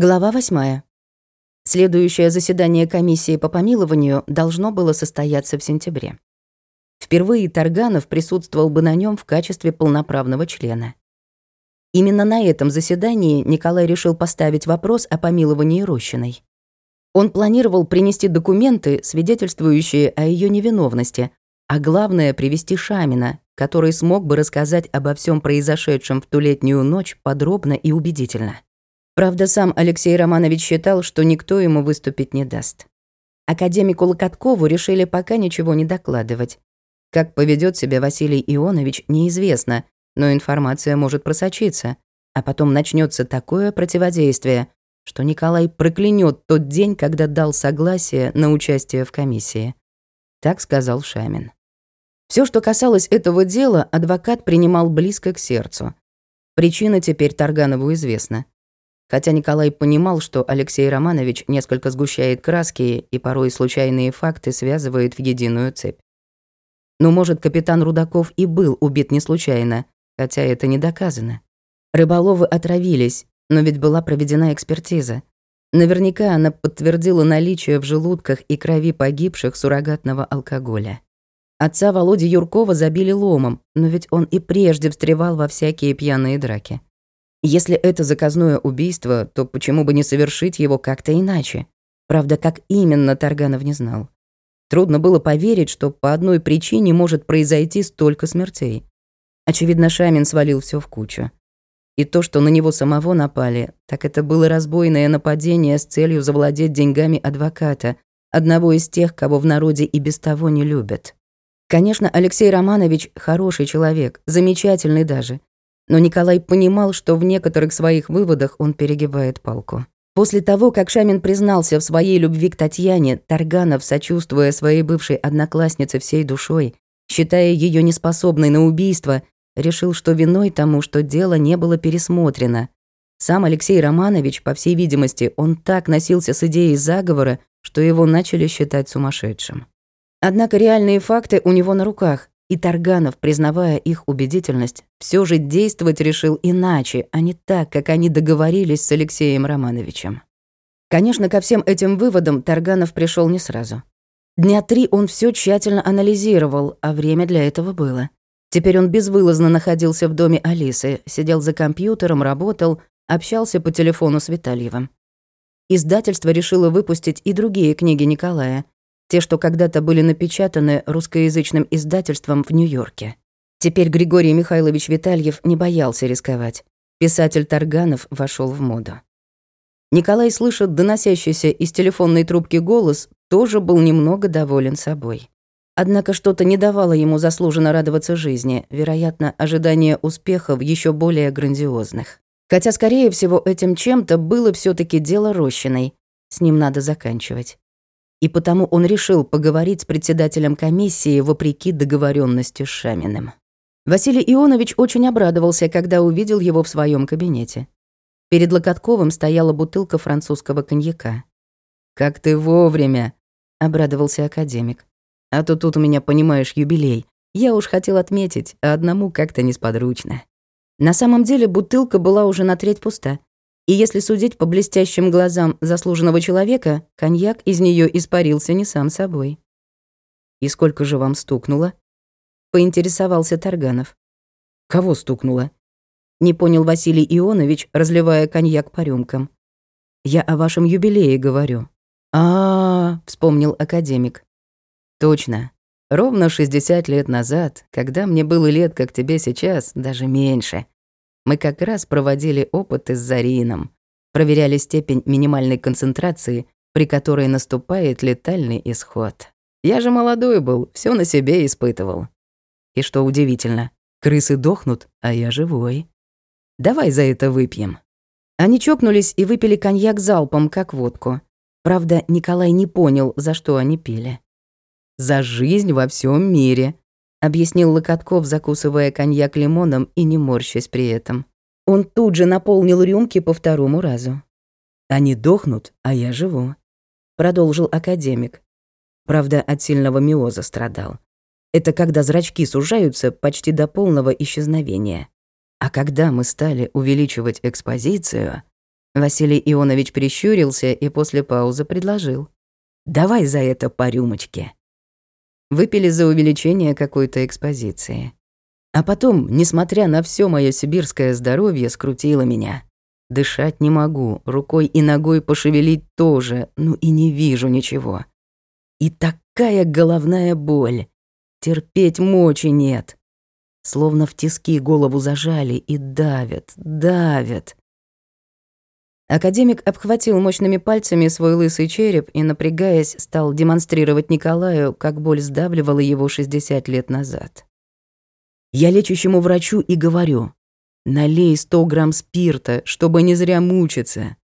Глава восьмая. Следующее заседание комиссии по помилованию должно было состояться в сентябре. Впервые Тарганов присутствовал бы на нем в качестве полноправного члена. Именно на этом заседании Николай решил поставить вопрос о помиловании Рощиной. Он планировал принести документы, свидетельствующие о ее невиновности, а главное — привести Шамина, который смог бы рассказать обо всем произошедшем в ту летнюю ночь подробно и убедительно. Правда, сам Алексей Романович считал, что никто ему выступить не даст. Академику Локоткову решили пока ничего не докладывать. Как поведет себя Василий Ионович, неизвестно, но информация может просочиться, а потом начнется такое противодействие, что Николай проклянет тот день, когда дал согласие на участие в комиссии. Так сказал Шамин. Все, что касалось этого дела, адвокат принимал близко к сердцу. Причина теперь Тарганову известна хотя Николай понимал, что Алексей Романович несколько сгущает краски и порой случайные факты связывает в единую цепь. Но, может, капитан Рудаков и был убит не случайно, хотя это не доказано. Рыболовы отравились, но ведь была проведена экспертиза. Наверняка она подтвердила наличие в желудках и крови погибших суррогатного алкоголя. Отца Володи Юркова забили ломом, но ведь он и прежде встревал во всякие пьяные драки. Если это заказное убийство, то почему бы не совершить его как-то иначе? Правда, как именно Тарганов не знал. Трудно было поверить, что по одной причине может произойти столько смертей. Очевидно, Шамин свалил все в кучу. И то, что на него самого напали, так это было разбойное нападение с целью завладеть деньгами адвоката, одного из тех, кого в народе и без того не любят. Конечно, Алексей Романович хороший человек, замечательный даже, но Николай понимал, что в некоторых своих выводах он перегибает палку. После того, как Шамин признался в своей любви к Татьяне, Тарганов, сочувствуя своей бывшей однокласснице всей душой, считая ее неспособной на убийство, решил, что виной тому, что дело не было пересмотрено. Сам Алексей Романович, по всей видимости, он так носился с идеей заговора, что его начали считать сумасшедшим. Однако реальные факты у него на руках, и Тарганов, признавая их убедительность, все же действовать решил иначе, а не так, как они договорились с Алексеем Романовичем. Конечно, ко всем этим выводам Тарганов пришел не сразу. Дня три он все тщательно анализировал, а время для этого было. Теперь он безвылазно находился в доме Алисы, сидел за компьютером, работал, общался по телефону с Витальевым. Издательство решило выпустить и другие книги Николая, те, что когда-то были напечатаны русскоязычным издательством в Нью-Йорке. Теперь Григорий Михайлович Витальев не боялся рисковать. Писатель Тарганов вошел в моду. Николай, слышит доносящийся из телефонной трубки голос, тоже был немного доволен собой. Однако что-то не давало ему заслуженно радоваться жизни, вероятно, ожидание успехов еще более грандиозных. Хотя, скорее всего, этим чем-то было все таки дело Рощиной. С ним надо заканчивать и потому он решил поговорить с председателем комиссии вопреки договоренности с Шаминым. Василий Ионович очень обрадовался, когда увидел его в своем кабинете. Перед Локотковым стояла бутылка французского коньяка. «Как ты вовремя!» — обрадовался академик. «А то тут у меня, понимаешь, юбилей. Я уж хотел отметить, а одному как-то несподручно». На самом деле бутылка была уже на треть пуста, и если судить по блестящим глазам заслуженного человека, коньяк из нее испарился не сам собой. «И сколько же вам стукнуло?» — поинтересовался Тарганов. «Кого стукнуло?» — не понял Василий Ионович, разливая коньяк по рюмкам. «Я о вашем юбилее говорю». А, -а, -а вспомнил академик. «Точно. Ровно 60 лет назад, когда мне было лет, как тебе сейчас, даже меньше, мы как раз проводили опыты с Зарином, проверяли степень минимальной концентрации, при которой наступает летальный исход. Я же молодой был, все на себе испытывал. И что удивительно, крысы дохнут, а я живой. Давай за это выпьем. Они чокнулись и выпили коньяк залпом, как водку. Правда, Николай не понял, за что они пили. За жизнь во всем мире, объяснил Локотков, закусывая коньяк лимоном и не морщась при этом. Он тут же наполнил рюмки по второму разу. «Они дохнут, а я живу», — продолжил академик. Правда, от сильного миоза страдал. Это когда зрачки сужаются почти до полного исчезновения. А когда мы стали увеличивать экспозицию, Василий Ионович прищурился и после паузы предложил. «Давай за это по рюмочке». Выпили за увеличение какой-то экспозиции. А потом, несмотря на все мое сибирское здоровье, скрутило меня. Дышать не могу, рукой и ногой пошевелить тоже, ну и не вижу ничего. И такая головная боль. Терпеть мочи нет. Словно в тиски голову зажали и давят, давят. Академик обхватил мощными пальцами свой лысый череп и, напрягаясь, стал демонстрировать Николаю, как боль сдавливала его 60 лет назад. Я лечащему врачу и говорю, налей 100 грамм спирта, чтобы не зря мучиться.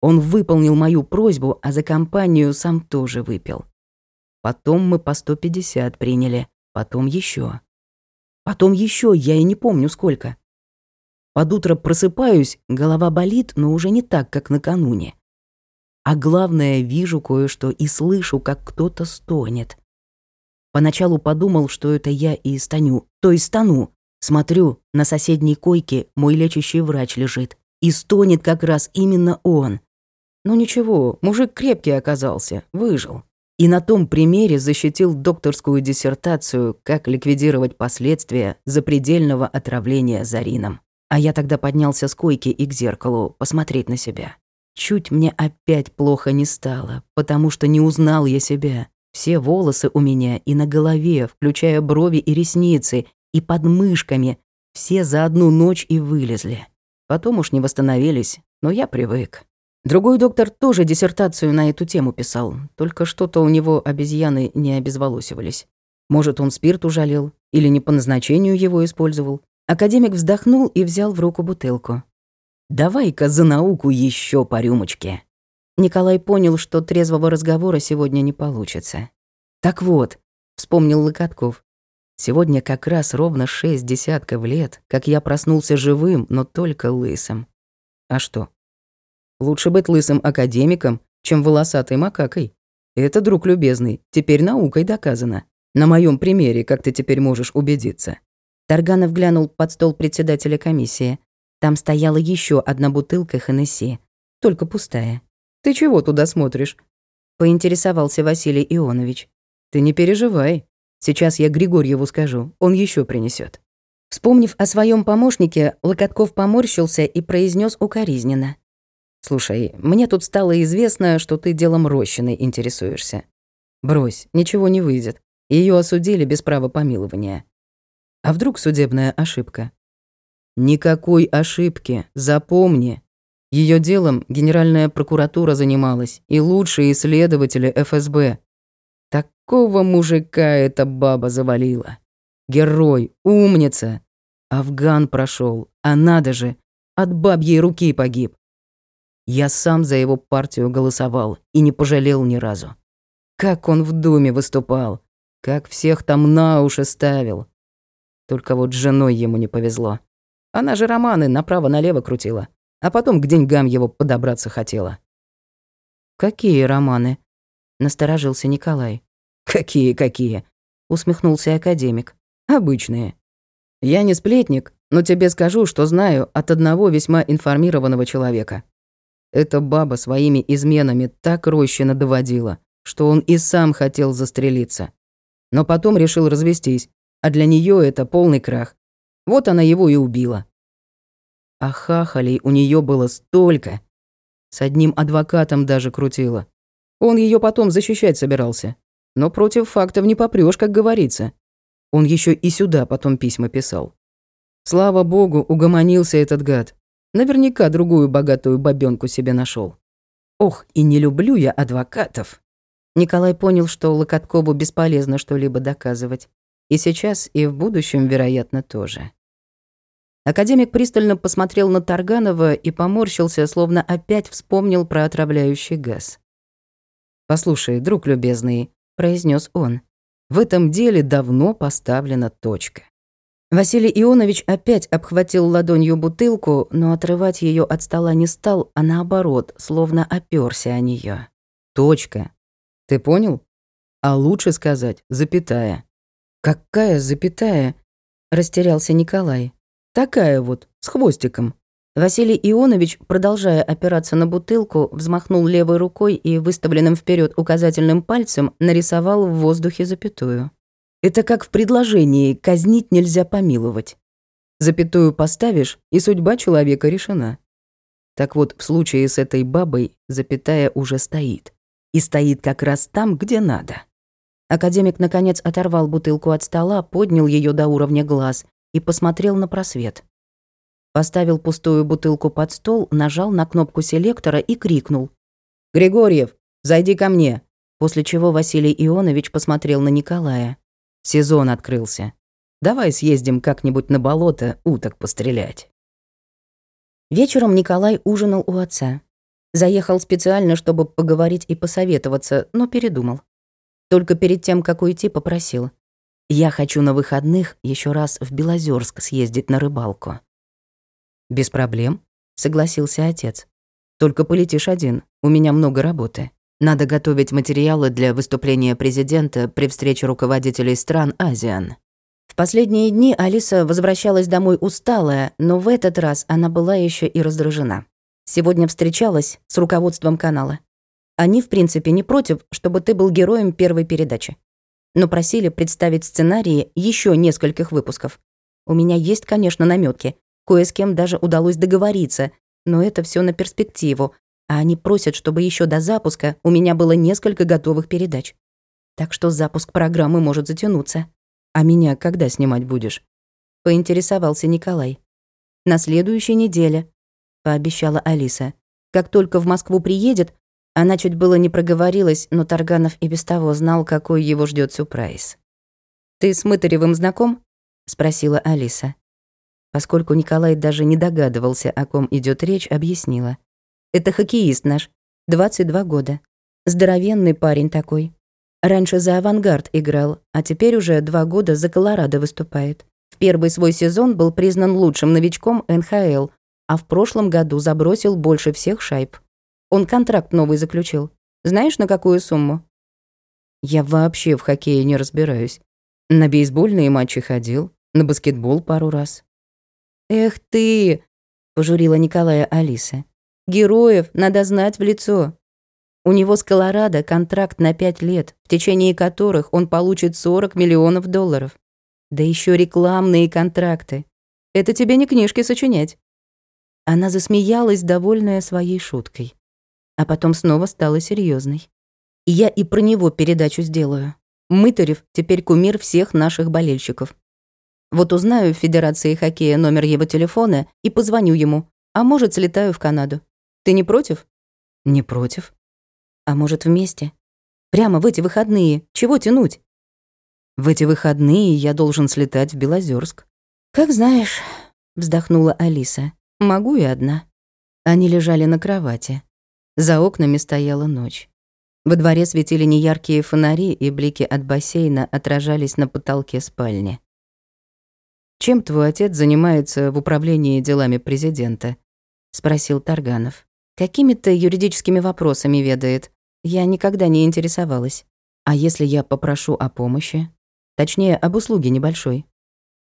Он выполнил мою просьбу, а за компанию сам тоже выпил. Потом мы по 150 приняли, потом еще. Потом еще, я и не помню сколько. Под утро просыпаюсь, голова болит, но уже не так, как накануне. А главное, вижу кое-что и слышу, как кто-то стонет. Поначалу подумал, что это я и станю, то есть стану. Смотрю, на соседней койке мой лечащий врач лежит. И стонет как раз именно он. Ну ничего, мужик крепкий оказался, выжил. И на том примере защитил докторскую диссертацию, как ликвидировать последствия запредельного отравления зарином. А я тогда поднялся с койки и к зеркалу посмотреть на себя. Чуть мне опять плохо не стало, потому что не узнал я себя. Все волосы у меня и на голове, включая брови и ресницы, и под мышками, все за одну ночь и вылезли. Потом уж не восстановились, но я привык. Другой доктор тоже диссертацию на эту тему писал, только что-то у него обезьяны не обезволосивались. Может, он спирт ужалил или не по назначению его использовал. Академик вздохнул и взял в руку бутылку. «Давай-ка за науку еще по рюмочке». Николай понял, что трезвого разговора сегодня не получится. «Так вот», — вспомнил Локотков, «сегодня как раз ровно шесть десятков лет, как я проснулся живым, но только лысым. А что? Лучше быть лысым академиком, чем волосатой макакой. Это, друг любезный, теперь наукой доказано. На моем примере, как ты теперь можешь убедиться. Тарганов глянул под стол председателя комиссии. Там стояла еще одна бутылка Хеннесси, только пустая. «Ты чего туда смотришь?» — поинтересовался Василий Ионович. «Ты не переживай. Сейчас я Григорьеву скажу, он еще принесет. Вспомнив о своем помощнике, Локотков поморщился и произнес укоризненно. «Слушай, мне тут стало известно, что ты делом Рощиной интересуешься. Брось, ничего не выйдет. Ее осудили без права помилования. А вдруг судебная ошибка? Никакой ошибки, запомни. Ее делом Генеральная прокуратура занималась и лучшие исследователи ФСБ. Такого мужика эта баба завалила. Герой, умница. Афган прошел, а надо же, от бабьей руки погиб. Я сам за его партию голосовал и не пожалел ни разу. Как он в Думе выступал, как всех там на уши ставил. Только вот с женой ему не повезло. Она же романы направо-налево крутила, а потом к деньгам его подобраться хотела. «Какие романы?» — насторожился Николай. «Какие-какие?» — усмехнулся академик. «Обычные. Я не сплетник, но тебе скажу, что знаю от одного весьма информированного человека. Эта баба своими изменами так Рощина доводила, что он и сам хотел застрелиться. Но потом решил развестись, а для нее это полный крах. Вот она его и убила. А хахалей у нее было столько. С одним адвокатом даже крутила. Он ее потом защищать собирался. Но против фактов не попрёшь, как говорится. Он еще и сюда потом письма писал. Слава богу, угомонился этот гад. Наверняка другую богатую бабёнку себе нашел. Ох, и не люблю я адвокатов. Николай понял, что Локоткову бесполезно что-либо доказывать. И сейчас, и в будущем, вероятно, тоже. Академик пристально посмотрел на Тарганова и поморщился, словно опять вспомнил про отравляющий газ. «Послушай, друг любезный», — произнес он, — «в этом деле давно поставлена точка». Василий Ионович опять обхватил ладонью бутылку, но отрывать ее от стола не стал, а наоборот, словно оперся о нее. «Точка. Ты понял? А лучше сказать запятая. «Какая запятая?» — растерялся Николай. «Такая вот, с хвостиком. Василий Ионович, продолжая опираться на бутылку, взмахнул левой рукой и выставленным вперед указательным пальцем нарисовал в воздухе запятую. Это как в предложении «казнить нельзя помиловать». Запятую поставишь, и судьба человека решена. Так вот, в случае с этой бабой запятая уже стоит. И стоит как раз там, где надо. Академик, наконец, оторвал бутылку от стола, поднял ее до уровня глаз и посмотрел на просвет. Поставил пустую бутылку под стол, нажал на кнопку селектора и крикнул. «Григорьев, зайди ко мне!» После чего Василий Ионович посмотрел на Николая. «Сезон открылся. Давай съездим как-нибудь на болото уток пострелять». Вечером Николай ужинал у отца. Заехал специально, чтобы поговорить и посоветоваться, но передумал. Только перед тем, как уйти, попросил. «Я хочу на выходных еще раз в Белозерск съездить на рыбалку». «Без проблем», — согласился отец. «Только полетишь один, у меня много работы. Надо готовить материалы для выступления президента при встрече руководителей стран ASEAN». В последние дни Алиса возвращалась домой усталая, но в этот раз она была еще и раздражена. Сегодня встречалась с руководством канала. Они, в принципе, не против, чтобы ты был героем первой передачи. Но просили представить сценарии еще нескольких выпусков. У меня есть, конечно, намётки. Кое с кем даже удалось договориться, но это все на перспективу. А они просят, чтобы еще до запуска у меня было несколько готовых передач. Так что запуск программы может затянуться. А меня когда снимать будешь? Поинтересовался Николай. На следующей неделе, пообещала Алиса. Как только в Москву приедет, она чуть было не проговорилась, но Тарганов и без того знал, какой его ждет сюрприз. «Ты с Мытаревым знаком?» — спросила Алиса. Поскольку Николай даже не догадывался, о ком идет речь, объяснила. «Это хоккеист наш, 22 года. Здоровенный парень такой. Раньше за «Авангард» играл, а теперь уже два года за «Колорадо» выступает. В первый свой сезон был признан лучшим новичком НХЛ, а в прошлом году забросил больше всех шайб. Он контракт новый заключил. Знаешь, на какую сумму? Я вообще в хоккее не разбираюсь. На бейсбольные матчи ходил, на баскетбол пару раз. Эх ты, пожурила Николая Алиса. Героев надо знать в лицо. У него с Колорадо контракт на пять лет, в течение которых он получит 40 миллионов долларов. Да еще рекламные контракты. Это тебе не книжки сочинять. Она засмеялась, довольная своей шуткой а потом снова стала серьезной. И я и про него передачу сделаю. Мытарев теперь кумир всех наших болельщиков. Вот узнаю в Федерации хоккея номер его телефона и позвоню ему, а может, слетаю в Канаду. Ты не против? Не против. А может, вместе? Прямо в эти выходные. Чего тянуть? В эти выходные я должен слетать в Белозерск. Как знаешь, вздохнула Алиса. Могу и одна. Они лежали на кровати. За окнами стояла ночь. Во дворе светили неяркие фонари, и блики от бассейна отражались на потолке спальни. «Чем твой отец занимается в управлении делами президента?» — спросил Тарганов. «Какими-то юридическими вопросами ведает. Я никогда не интересовалась. А если я попрошу о помощи? Точнее, об услуге небольшой?»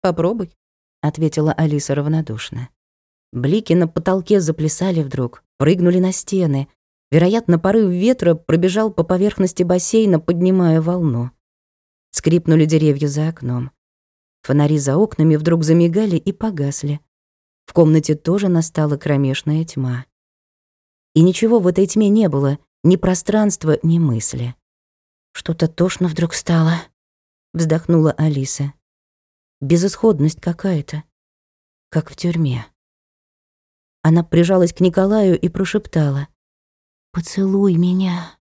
«Попробуй», — ответила Алиса равнодушно. Блики на потолке заплясали вдруг, прыгнули на стены. Вероятно, порыв ветра пробежал по поверхности бассейна, поднимая волну. Скрипнули деревья за окном. Фонари за окнами вдруг замигали и погасли. В комнате тоже настала кромешная тьма. И ничего в этой тьме не было, ни пространства, ни мысли. Что-то тошно вдруг стало, вздохнула Алиса. Безысходность какая-то, как в тюрьме. Она прижалась к Николаю и прошептала. «Поцелуй меня».